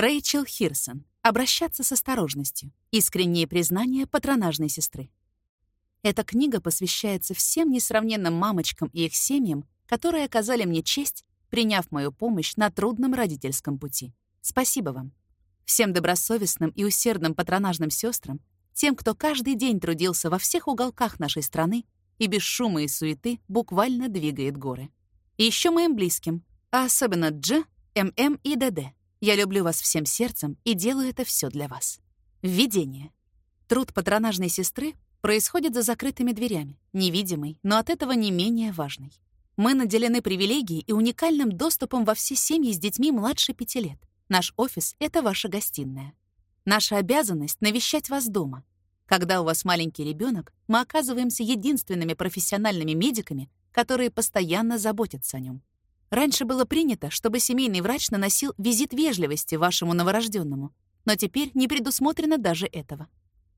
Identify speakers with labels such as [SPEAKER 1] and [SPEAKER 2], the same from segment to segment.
[SPEAKER 1] Рэйчел Хирсон. Обращаться с осторожностью. Искренние признания патронажной сестры. Эта книга посвящается всем несравненным мамочкам и их семьям, которые оказали мне честь, приняв мою помощь на трудном родительском пути. Спасибо вам. Всем добросовестным и усердным патронажным сестрам, тем, кто каждый день трудился во всех уголках нашей страны и без шума и суеты буквально двигает горы. И еще моим близким, а особенно Дж, ММ и ДД. Я люблю вас всем сердцем и делаю это все для вас. Введение. Труд патронажной сестры происходит за закрытыми дверями, невидимый, но от этого не менее важный. Мы наделены привилегией и уникальным доступом во все семьи с детьми младше пяти лет. Наш офис — это ваша гостиная. Наша обязанность — навещать вас дома. Когда у вас маленький ребенок, мы оказываемся единственными профессиональными медиками, которые постоянно заботятся о нем. Раньше было принято, чтобы семейный врач наносил визит вежливости вашему новорожденному, но теперь не предусмотрено даже этого.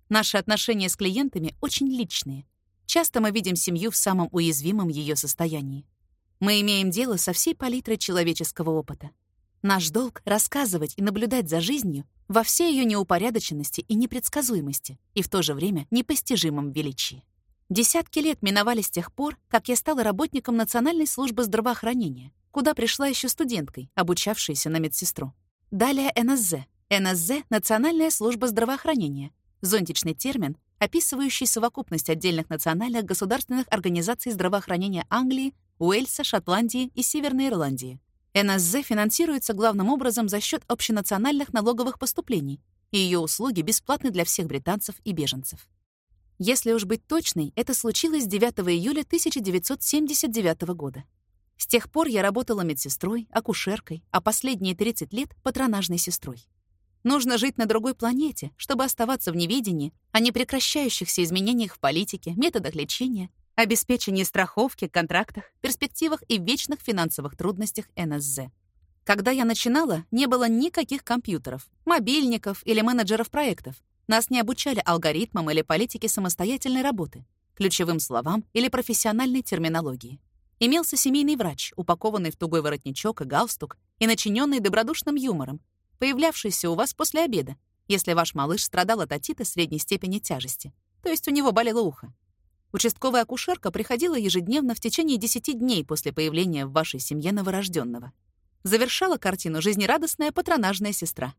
[SPEAKER 1] Наши отношения с клиентами очень личные. Часто мы видим семью в самом уязвимом ее состоянии. Мы имеем дело со всей палитрой человеческого опыта. Наш долг — рассказывать и наблюдать за жизнью во всей ее неупорядоченности и непредсказуемости, и в то же время непостижимом величии. Десятки лет миновали с тех пор, как я стала работником Национальной службы здравоохранения, куда пришла еще студенткой, обучавшейся на медсестру. Далее НСЗ. НСЗ — Национальная служба здравоохранения, зонтичный термин, описывающий совокупность отдельных национальных государственных организаций здравоохранения Англии, Уэльса, Шотландии и Северной Ирландии. НСЗ финансируется главным образом за счет общенациональных налоговых поступлений, и ее услуги бесплатны для всех британцев и беженцев. Если уж быть точной, это случилось 9 июля 1979 года. С тех пор я работала медсестрой, акушеркой, а последние 30 лет — патронажной сестрой. Нужно жить на другой планете, чтобы оставаться в неведении о непрекращающихся изменениях в политике, методах лечения, обеспечении страховки, контрактах, перспективах и вечных финансовых трудностях НСЗ. Когда я начинала, не было никаких компьютеров, мобильников или менеджеров проектов. Нас не обучали алгоритмам или политике самостоятельной работы, ключевым словам или профессиональной терминологии. Имелся семейный врач, упакованный в тугой воротничок и галстук и начиненный добродушным юмором, появлявшийся у вас после обеда, если ваш малыш страдал от отита средней степени тяжести, то есть у него болело ухо. Участковая акушерка приходила ежедневно в течение 10 дней после появления в вашей семье новорожденного. Завершала картину жизнерадостная патронажная сестра.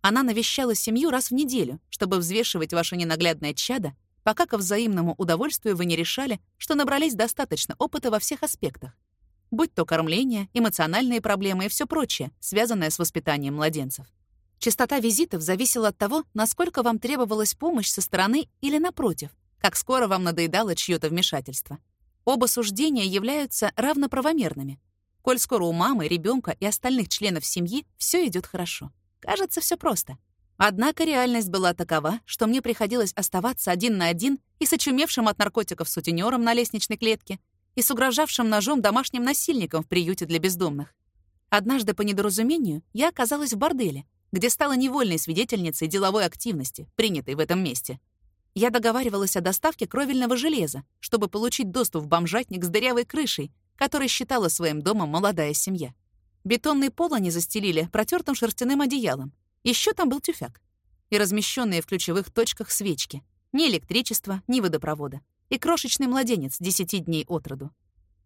[SPEAKER 1] Она навещала семью раз в неделю, чтобы взвешивать ваше ненаглядное чадо пока ко взаимному удовольствию вы не решали, что набрались достаточно опыта во всех аспектах. Будь то кормление, эмоциональные проблемы и все прочее, связанное с воспитанием младенцев. Частота визитов зависела от того, насколько вам требовалась помощь со стороны или напротив, как скоро вам надоедало чьё-то вмешательство. Оба суждения являются равноправомерными. Коль скоро у мамы, ребенка и остальных членов семьи все идет хорошо. Кажется, все просто — Однако реальность была такова, что мне приходилось оставаться один на один и с очумевшим от наркотиков сутенером на лестничной клетке, и с угрожавшим ножом домашним насильником в приюте для бездомных. Однажды по недоразумению я оказалась в борделе, где стала невольной свидетельницей деловой активности, принятой в этом месте. Я договаривалась о доставке кровельного железа, чтобы получить доступ в бомжатник с дырявой крышей, который считала своим домом молодая семья. Бетонный пол они застелили протертым шерстяным одеялом, еще там был тюфяк и размещенные в ключевых точках свечки. Ни электричества, ни водопровода. И крошечный младенец 10 дней от роду.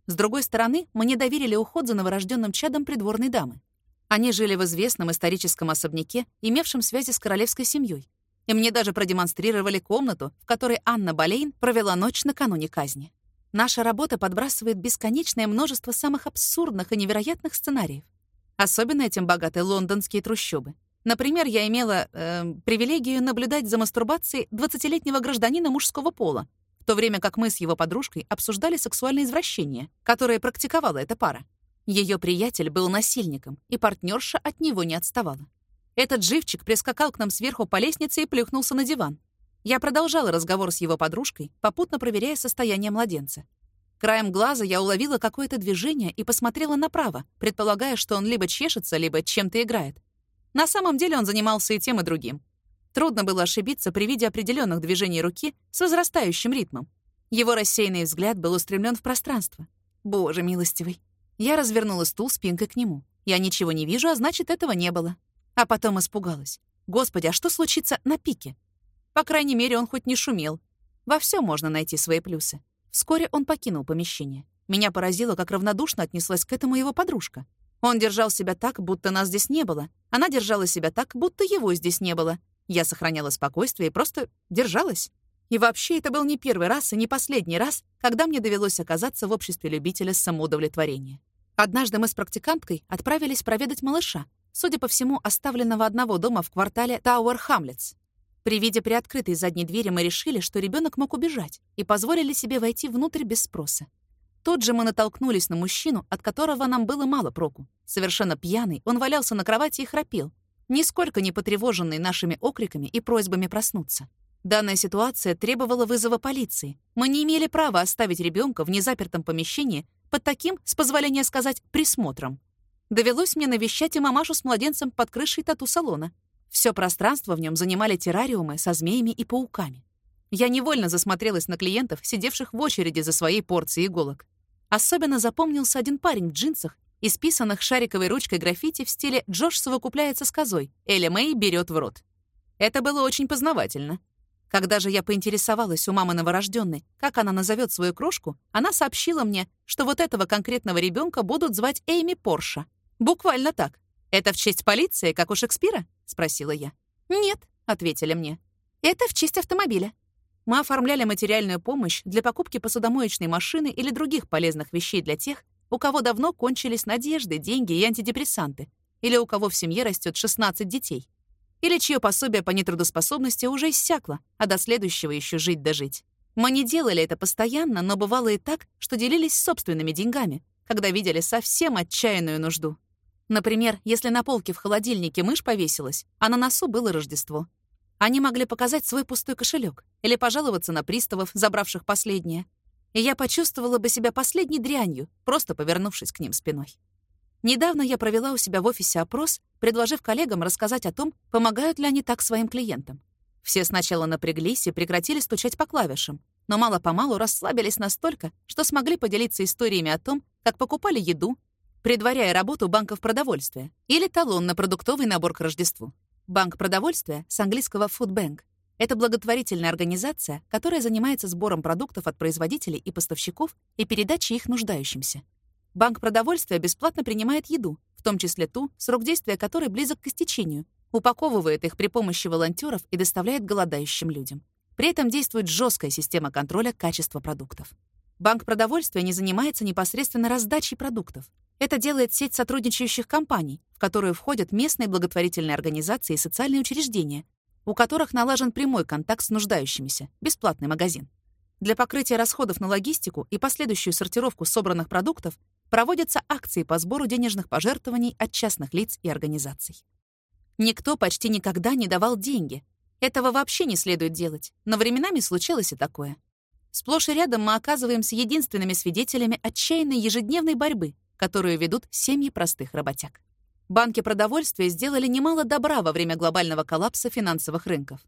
[SPEAKER 1] С другой стороны, мне доверили уход за новорожденным чадом придворной дамы. Они жили в известном историческом особняке, имевшем связи с королевской семьей. И мне даже продемонстрировали комнату, в которой Анна Болейн провела ночь накануне казни. Наша работа подбрасывает бесконечное множество самых абсурдных и невероятных сценариев. Особенно этим богаты лондонские трущобы. Например, я имела э, привилегию наблюдать за мастурбацией 20-летнего гражданина мужского пола, в то время как мы с его подружкой обсуждали сексуальные извращения, которые практиковала эта пара. Ее приятель был насильником, и партнерша от него не отставала. Этот живчик прискакал к нам сверху по лестнице и плюхнулся на диван. Я продолжала разговор с его подружкой, попутно проверяя состояние младенца. Краем глаза я уловила какое-то движение и посмотрела направо, предполагая, что он либо чешется, либо чем-то играет. На самом деле он занимался и тем, и другим. Трудно было ошибиться при виде определенных движений руки с возрастающим ритмом. Его рассеянный взгляд был устремлен в пространство. Боже милостивый. Я развернула стул спинкой к нему. Я ничего не вижу, а значит, этого не было. А потом испугалась. Господи, а что случится на пике? По крайней мере, он хоть не шумел. Во всем можно найти свои плюсы. Вскоре он покинул помещение. Меня поразило, как равнодушно отнеслась к этому его подружка. Он держал себя так, будто нас здесь не было. Она держала себя так, будто его здесь не было. Я сохраняла спокойствие и просто держалась. И вообще, это был не первый раз и не последний раз, когда мне довелось оказаться в обществе любителя самоудовлетворения. Однажды мы с практиканткой отправились проведать малыша, судя по всему, оставленного одного дома в квартале Тауэр Хамлетс. При виде приоткрытой задней двери мы решили, что ребенок мог убежать, и позволили себе войти внутрь без спроса. Тут же мы натолкнулись на мужчину, от которого нам было мало проку. Совершенно пьяный, он валялся на кровати и храпел, нисколько не потревоженный нашими окриками и просьбами проснуться. Данная ситуация требовала вызова полиции. Мы не имели права оставить ребенка в незапертом помещении под таким, с позволения сказать, присмотром. Довелось мне навещать и мамашу с младенцем под крышей тату-салона. Все пространство в нем занимали террариумы со змеями и пауками. Я невольно засмотрелась на клиентов, сидевших в очереди за своей порцией иголок. Особенно запомнился один парень в джинсах, исписанных шариковой ручкой граффити в стиле «Джош совокупляется с козой, Эля Мэй берет в рот». Это было очень познавательно. Когда же я поинтересовалась у мамы новорожденной, как она назовет свою крошку, она сообщила мне, что вот этого конкретного ребенка будут звать Эйми Порша. Буквально так. «Это в честь полиции, как у Шекспира?» — спросила я. «Нет», — ответили мне. «Это в честь автомобиля. Мы оформляли материальную помощь для покупки посудомоечной машины или других полезных вещей для тех, у кого давно кончились надежды, деньги и антидепрессанты, или у кого в семье растет 16 детей, или чье пособие по нетрудоспособности уже иссякло, а до следующего еще жить да жить. Мы не делали это постоянно, но бывало и так, что делились собственными деньгами, когда видели совсем отчаянную нужду. Например, если на полке в холодильнике мышь повесилась, а на носу было Рождество, они могли показать свой пустой кошелек или пожаловаться на приставов, забравших последнее. И я почувствовала бы себя последней дрянью, просто повернувшись к ним спиной. Недавно я провела у себя в офисе опрос, предложив коллегам рассказать о том, помогают ли они так своим клиентам. Все сначала напряглись и прекратили стучать по клавишам, но мало-помалу расслабились настолько, что смогли поделиться историями о том, как покупали еду, предваряя работу банков продовольствия, или талон на продуктовый набор к Рождеству. Банк продовольствия с английского Food Bank — это благотворительная организация, которая занимается сбором продуктов от производителей и поставщиков и передачей их нуждающимся. Банк продовольствия бесплатно принимает еду, в том числе ту, срок действия которой близок к истечению, упаковывает их при помощи волонтеров и доставляет голодающим людям. При этом действует жесткая система контроля качества продуктов. Банк продовольствия не занимается непосредственно раздачей продуктов. Это делает сеть сотрудничающих компаний, в которую входят местные благотворительные организации и социальные учреждения, у которых налажен прямой контакт с нуждающимися, бесплатный магазин. Для покрытия расходов на логистику и последующую сортировку собранных продуктов проводятся акции по сбору денежных пожертвований от частных лиц и организаций. Никто почти никогда не давал деньги. Этого вообще не следует делать, но временами случалось и такое. Сплошь и рядом мы оказываемся единственными свидетелями отчаянной ежедневной борьбы которую ведут семьи простых работяг. Банки продовольствия сделали немало добра во время глобального коллапса финансовых рынков.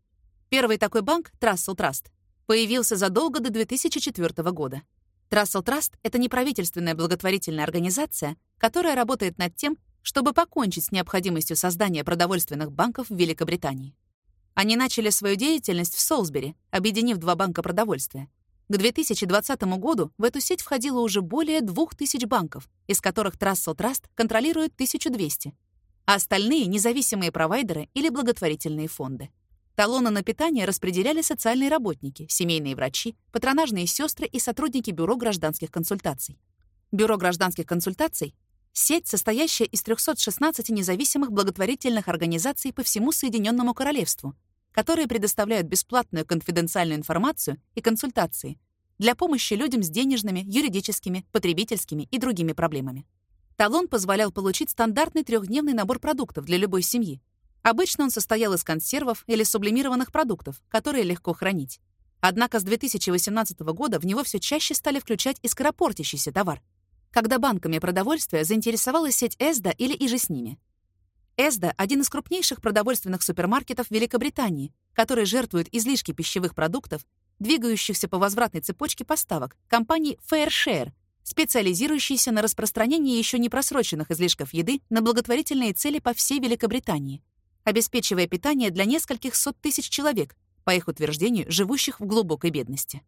[SPEAKER 1] Первый такой банк, Трассел Траст, появился задолго до 2004 года. Трассел Траст — это неправительственная благотворительная организация, которая работает над тем, чтобы покончить с необходимостью создания продовольственных банков в Великобритании. Они начали свою деятельность в Солсбери, объединив два банка продовольствия, к 2020 году в эту сеть входило уже более 2000 банков, из которых Trussell Trust контролирует 1200, а остальные — независимые провайдеры или благотворительные фонды. Талоны на питание распределяли социальные работники, семейные врачи, патронажные сестры и сотрудники Бюро гражданских консультаций. Бюро гражданских консультаций — сеть, состоящая из 316 независимых благотворительных организаций по всему Соединенному Королевству, которые предоставляют бесплатную конфиденциальную информацию и консультации для помощи людям с денежными, юридическими, потребительскими и другими проблемами. Талон позволял получить стандартный трехдневный набор продуктов для любой семьи. Обычно он состоял из консервов или сублимированных продуктов, которые легко хранить. Однако с 2018 года в него все чаще стали включать и скоропортящийся товар, когда банками продовольствия заинтересовалась сеть Эсда или иже с ними. Эсда — один из крупнейших продовольственных супермаркетов Великобритании, который жертвует излишки пищевых продуктов, двигающихся по возвратной цепочке поставок, компании Fairshare, специализирующейся на распространении еще не просроченных излишков еды на благотворительные цели по всей Великобритании. обеспечивая питание для нескольких сот тысяч человек, по их утверждению, живущих в глубокой бедности.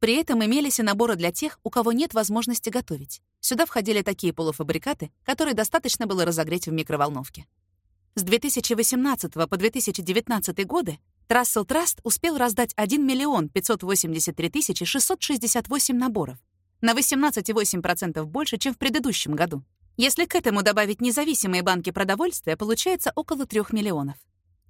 [SPEAKER 1] При этом имелись и наборы для тех, у кого нет возможности готовить. Сюда входили такие полуфабрикаты, которые достаточно было разогреть в микроволновке. С 2018 по 2019 годы Трассел Траст успел раздать 1 миллион 583 тысячи 668 наборов, на 18,8% больше, чем в предыдущем году. Если к этому добавить независимые банки продовольствия, получается около 3 миллионов.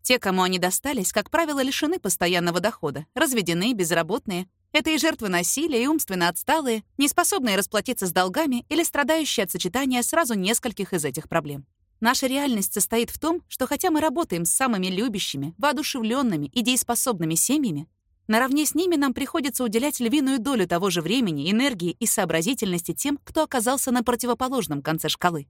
[SPEAKER 1] Те, кому они достались, как правило, лишены постоянного дохода, разведены, безработные, это и жертвы насилия, и умственно отсталые, неспособные расплатиться с долгами или страдающие от сочетания сразу нескольких из этих проблем. Наша реальность состоит в том, что хотя мы работаем с самыми любящими, воодушевленными и дееспособными семьями, наравне с ними нам приходится уделять львиную долю того же времени, энергии и сообразительности тем, кто оказался на противоположном конце шкалы.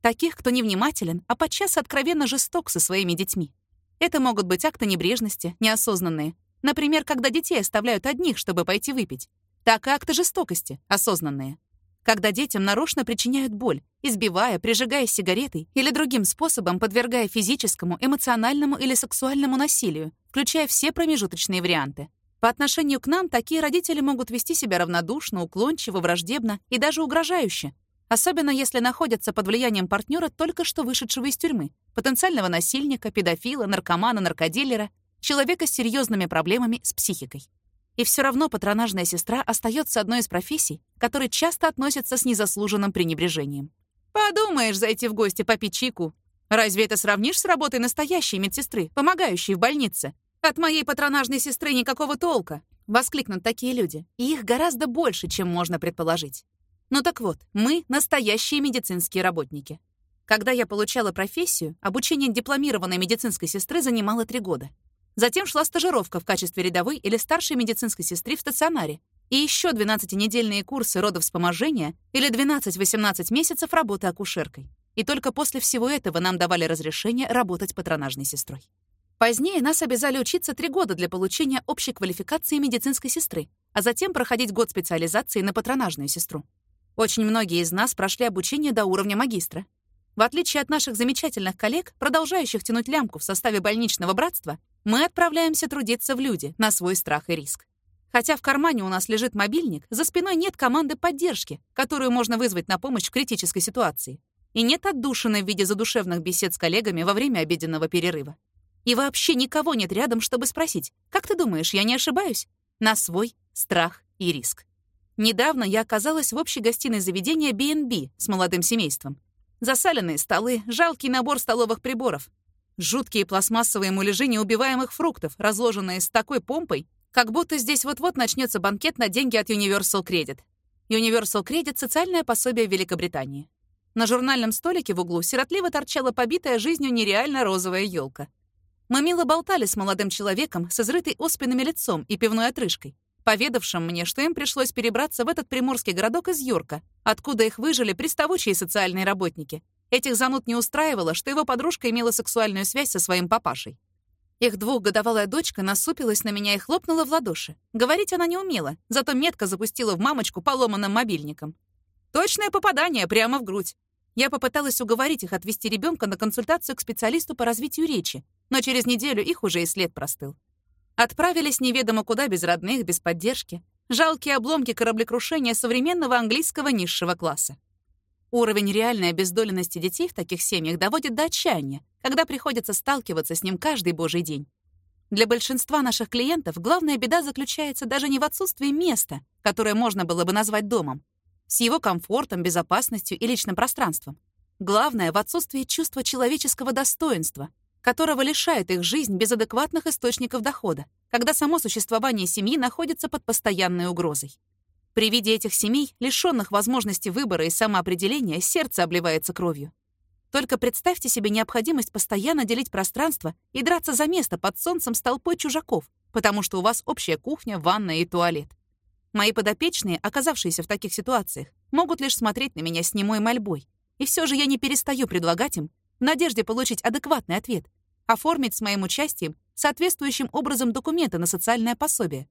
[SPEAKER 1] Таких, кто невнимателен, а подчас откровенно жесток со своими детьми. Это могут быть акты небрежности, неосознанные, Например, когда детей оставляют одних, чтобы пойти выпить. Так и акты жестокости, осознанные. Когда детям нарочно причиняют боль, избивая, прижигая сигаретой или другим способом подвергая физическому, эмоциональному или сексуальному насилию, включая все промежуточные варианты. По отношению к нам такие родители могут вести себя равнодушно, уклончиво, враждебно и даже угрожающе, особенно если находятся под влиянием партнера только что вышедшего из тюрьмы, потенциального насильника, педофила, наркомана, наркодилера человека с серьезными проблемами с психикой. И все равно патронажная сестра остается одной из профессий, которые часто относятся с незаслуженным пренебрежением. «Подумаешь, зайти в гости попить чайку. Разве это сравнишь с работой настоящей медсестры, помогающей в больнице? От моей патронажной сестры никакого толка!» — воскликнут такие люди. И их гораздо больше, чем можно предположить. Ну так вот, мы — настоящие медицинские работники. Когда я получала профессию, обучение дипломированной медицинской сестры занимало три года. Затем шла стажировка в качестве рядовой или старшей медицинской сестры в стационаре. И еще 12-недельные курсы родовспоможения или 12-18 месяцев работы акушеркой. И только после всего этого нам давали разрешение работать патронажной сестрой. Позднее нас обязали учиться три года для получения общей квалификации медицинской сестры, а затем проходить год специализации на патронажную сестру. Очень многие из нас прошли обучение до уровня магистра. В отличие от наших замечательных коллег, продолжающих тянуть лямку в составе больничного братства, мы отправляемся трудиться в люди на свой страх и риск. Хотя в кармане у нас лежит мобильник, за спиной нет команды поддержки, которую можно вызвать на помощь в критической ситуации. И нет отдушины в виде задушевных бесед с коллегами во время обеденного перерыва. И вообще никого нет рядом, чтобы спросить, «Как ты думаешь, я не ошибаюсь?» На свой страх и риск. Недавно я оказалась в общей гостиной заведения B&B с молодым семейством. Засаленные столы, жалкий набор столовых приборов, Жуткие пластмассовые муляжи неубиваемых фруктов, разложенные с такой помпой, как будто здесь вот-вот начнется банкет на деньги от Universal Credit. Universal Credit — социальное пособие Великобритании. На журнальном столике в углу сиротливо торчала побитая жизнью нереально розовая елка. Мы мило болтали с молодым человеком с изрытой оспинами лицом и пивной отрыжкой, поведавшим мне, что им пришлось перебраться в этот приморский городок из Йорка, откуда их выжили приставучие социальные работники — Этих зануд не устраивало, что его подружка имела сексуальную связь со своим папашей. Их двухгодовалая дочка насупилась на меня и хлопнула в ладоши. Говорить она не умела, зато метко запустила в мамочку поломанным мобильником. Точное попадание прямо в грудь. Я попыталась уговорить их отвести ребенка на консультацию к специалисту по развитию речи, но через неделю их уже и след простыл. Отправились неведомо куда без родных, без поддержки. Жалкие обломки кораблекрушения современного английского низшего класса. Уровень реальной обездоленности детей в таких семьях доводит до отчаяния, когда приходится сталкиваться с ним каждый божий день. Для большинства наших клиентов главная беда заключается даже не в отсутствии места, которое можно было бы назвать домом, с его комфортом, безопасностью и личным пространством. Главное — в отсутствии чувства человеческого достоинства, которого лишает их жизнь без адекватных источников дохода, когда само существование семьи находится под постоянной угрозой. При виде этих семей, лишённых возможности выбора и самоопределения, сердце обливается кровью. Только представьте себе необходимость постоянно делить пространство и драться за место под солнцем с толпой чужаков, потому что у вас общая кухня, ванная и туалет. Мои подопечные, оказавшиеся в таких ситуациях, могут лишь смотреть на меня с немой мольбой. И все же я не перестаю предлагать им, в надежде получить адекватный ответ, оформить с моим участием соответствующим образом документы на социальное пособие,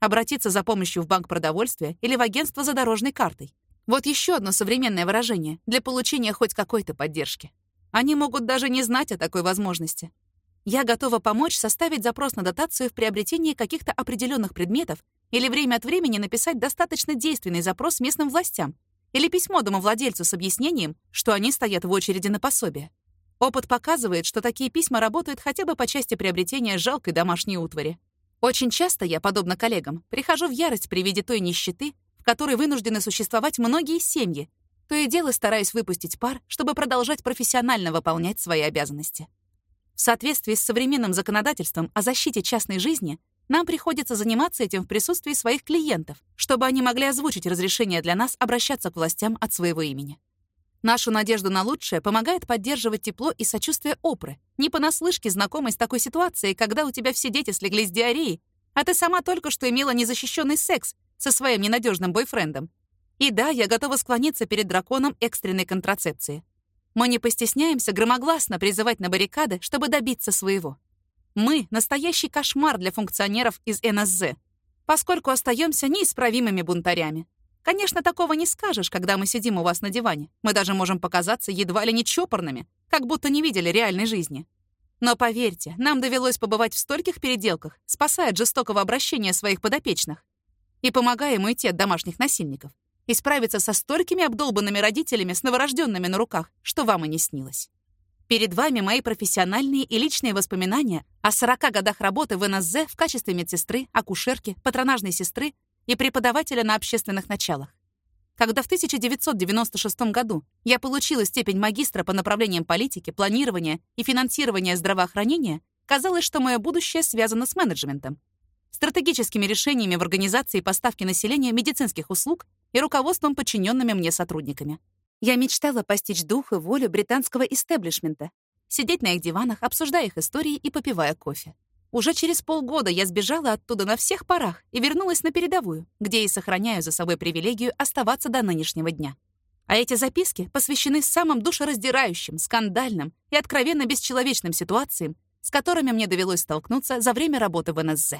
[SPEAKER 1] Обратиться за помощью в банк продовольствия или в агентство за дорожной картой. Вот еще одно современное выражение для получения хоть какой-то поддержки. Они могут даже не знать о такой возможности. Я готова помочь составить запрос на дотацию в приобретении каких-то определенных предметов или время от времени написать достаточно действенный запрос местным властям или письмо домовладельцу с объяснением, что они стоят в очереди на пособие. Опыт показывает, что такие письма работают хотя бы по части приобретения жалкой домашней утвари. Очень часто я, подобно коллегам, прихожу в ярость при виде той нищеты, в которой вынуждены существовать многие семьи, то и дело стараюсь выпустить пар, чтобы продолжать профессионально выполнять свои обязанности. В соответствии с современным законодательством о защите частной жизни, нам приходится заниматься этим в присутствии своих клиентов, чтобы они могли озвучить разрешение для нас обращаться к властям от своего имени. Нашу надежду на лучшее помогает поддерживать тепло и сочувствие Опры, не понаслышке знакомой с такой ситуацией, когда у тебя все дети слегли с диареей, а ты сама только что имела незащищенный секс со своим ненадежным бойфрендом. И да, я готова склониться перед драконом экстренной контрацепции. Мы не постесняемся громогласно призывать на баррикады, чтобы добиться своего. Мы — настоящий кошмар для функционеров из НСЗ, поскольку остаемся неисправимыми бунтарями. Конечно, такого не скажешь, когда мы сидим у вас на диване. Мы даже можем показаться едва ли не чопорными, как будто не видели реальной жизни. Но поверьте, нам довелось побывать в стольких переделках, спасая от жестокого обращения своих подопечных. И помогаем уйти от домашних насильников и справиться со столькими обдолбанными родителями с новорожденными на руках, что вам и не снилось. Перед вами мои профессиональные и личные воспоминания о 40 годах работы в НСЗ в качестве медсестры, акушерки, патронажной сестры и преподавателя на общественных началах. Когда в 1996 году я получила степень магистра по направлениям политики, планирования и финансирования здравоохранения, казалось, что мое будущее связано с менеджментом, стратегическими решениями в организации поставки населения медицинских услуг и руководством подчиненными мне сотрудниками. Я мечтала постичь дух и волю британского истеблишмента, сидеть на их диванах, обсуждая их истории и попивая кофе. Уже через полгода я сбежала оттуда на всех парах и вернулась на передовую, где и сохраняю за собой привилегию оставаться до нынешнего дня. А эти записки посвящены самым душераздирающим, скандальным и откровенно бесчеловечным ситуациям, с которыми мне довелось столкнуться за время работы в НСЗ.